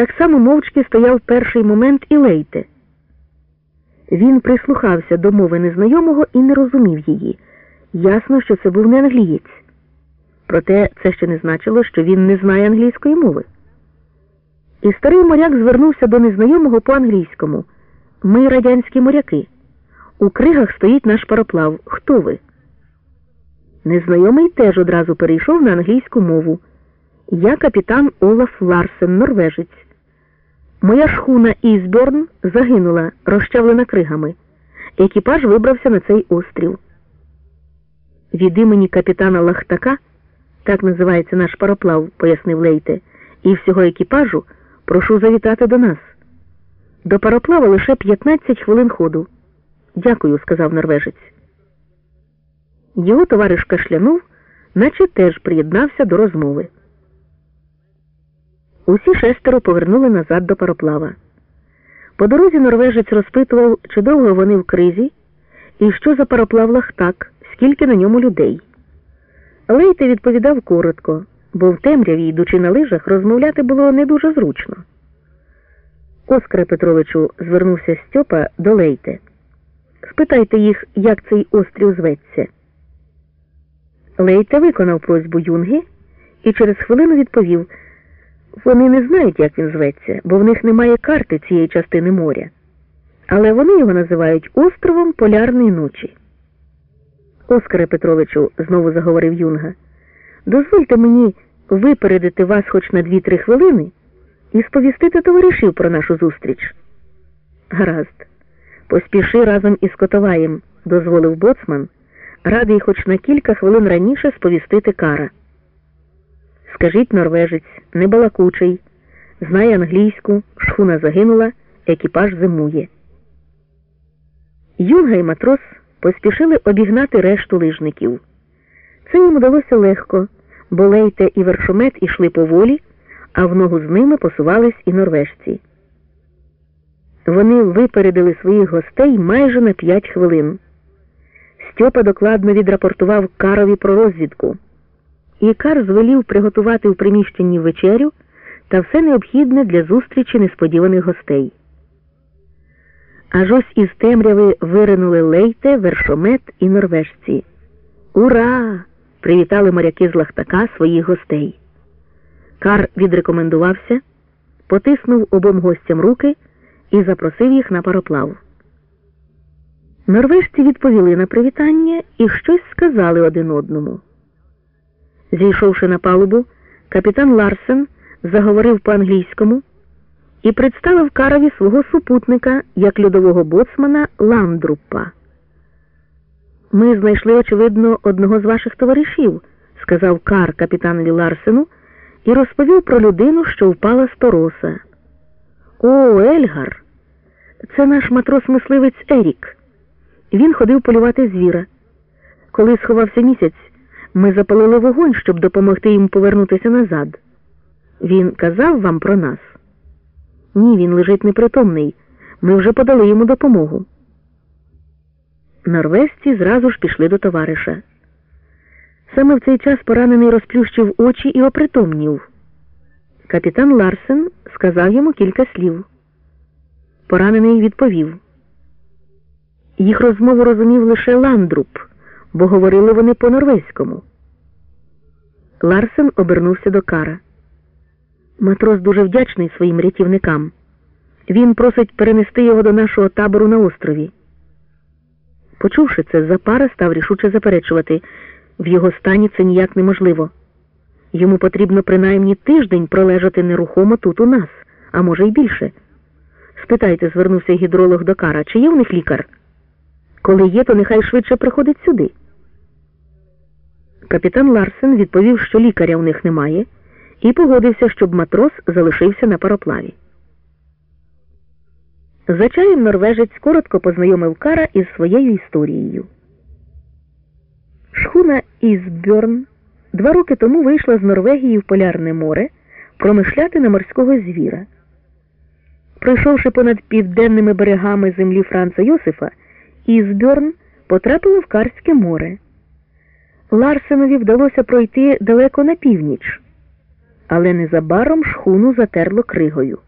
Так само мовчки стояв перший момент і Лейте. Він прислухався до мови незнайомого і не розумів її. Ясно, що це був не англієць. Проте це ще не значило, що він не знає англійської мови. І старий моряк звернувся до незнайомого по-англійському. Ми радянські моряки. У кригах стоїть наш пароплав. Хто ви? Незнайомий теж одразу перейшов на англійську мову. Я капітан Олаф Ларсен, норвежець. Моя шхуна Ізбьорн загинула, розчавлена кригами. Екіпаж вибрався на цей острів. Від імені капітана Лахтака, так називається наш пароплав, пояснив Лейте, і всього екіпажу прошу завітати до нас. До пароплава лише 15 хвилин ходу. Дякую, сказав норвежець. Його товариш кашлянув, наче теж приєднався до розмови. Усі шестеро повернули назад до пароплава. По дорозі норвежець розпитував, чи довго вони в кризі, і що за пароплав лахтак, скільки на ньому людей. Лейте відповідав коротко, бо в темряві, йдучи на лижах, розмовляти було не дуже зручно. Оскаре Петровичу звернувся Стьопа до Лейте. Спитайте їх, як цей острів зветься. Лейте виконав просьбу юнги і через хвилину відповів. Вони не знають, як він зветься, бо в них немає карти цієї частини моря. Але вони його називають островом Полярної ночі. Оскаре Петровичу, знову заговорив Юнга, дозвольте мені випередити вас хоч на дві-три хвилини і сповістити товаришів про нашу зустріч. Гаразд, поспіши разом із Котоваєм, дозволив боцман, радий хоч на кілька хвилин раніше сповістити кара. Скажіть норвежець, небалакучий, знає англійську, шхуна загинула, екіпаж зимує. Юнга і матрос поспішили обігнати решту лижників. Це їм вдалося легко, бо Лейте і вершомет ішли поволі, а в ногу з ними посувались і норвежці. Вони випередили своїх гостей майже на п'ять хвилин. Стьопа докладно відрапортував Карові про розвідку. І Кар звелів приготувати в приміщенні вечерю та все необхідне для зустрічі несподіваних гостей. Аж ось із темряви виринули лейте, вершомет і норвежці. Ура! привітали моряки з лахтака своїх гостей. Кар відрекомендувався, потиснув обом гостям руки і запросив їх на пароплав. Норвежці відповіли на привітання і щось сказали один одному. Зійшовши на палубу, капітан Ларсен заговорив по-англійському і представив карові свого супутника як льодового боцмана Ландрупа. Ми знайшли, очевидно, одного з ваших товаришів, сказав Кар капітанові Ларсену і розповів про людину, що впала з тороса. О, Ельгар! Це наш матрос-мисливець Ерік. Він ходив полювати звіра. Коли сховався місяць, ми запалили вогонь, щоб допомогти йому повернутися назад. Він казав вам про нас? Ні, він лежить непритомний. Ми вже подали йому допомогу. Норвезці зразу ж пішли до товариша. Саме в цей час поранений розплющив очі і опритомнів. Капітан Ларсен сказав йому кілька слів. Поранений відповів. Їх розмову розумів лише Ландруб, бо говорили вони по-норвезькому. Ларсен обернувся до кара. Матрос дуже вдячний своїм рятівникам. Він просить перенести його до нашого табору на острові. Почувши це, Запара став рішуче заперечувати в його стані це ніяк неможливо. Йому потрібно принаймні тиждень пролежати нерухомо тут у нас, а може й більше. Спитайте, звернувся гідролог до кара, чи є в них лікар? Коли є, то нехай швидше приходить сюди. Капітан Ларсен відповів, що лікаря у них немає, і погодився, щоб матрос залишився на пароплаві. За чаєм норвежець коротко познайомив Кара із своєю історією. Шхуна Ізбьорн два роки тому вийшла з Норвегії в Полярне море промишляти на морського звіра. Пройшовши понад південними берегами землі Франца Йосифа, Ізбьорн потрапили в Карське море. Ларсенові вдалося пройти далеко на північ, але незабаром шхуну затерло кригою.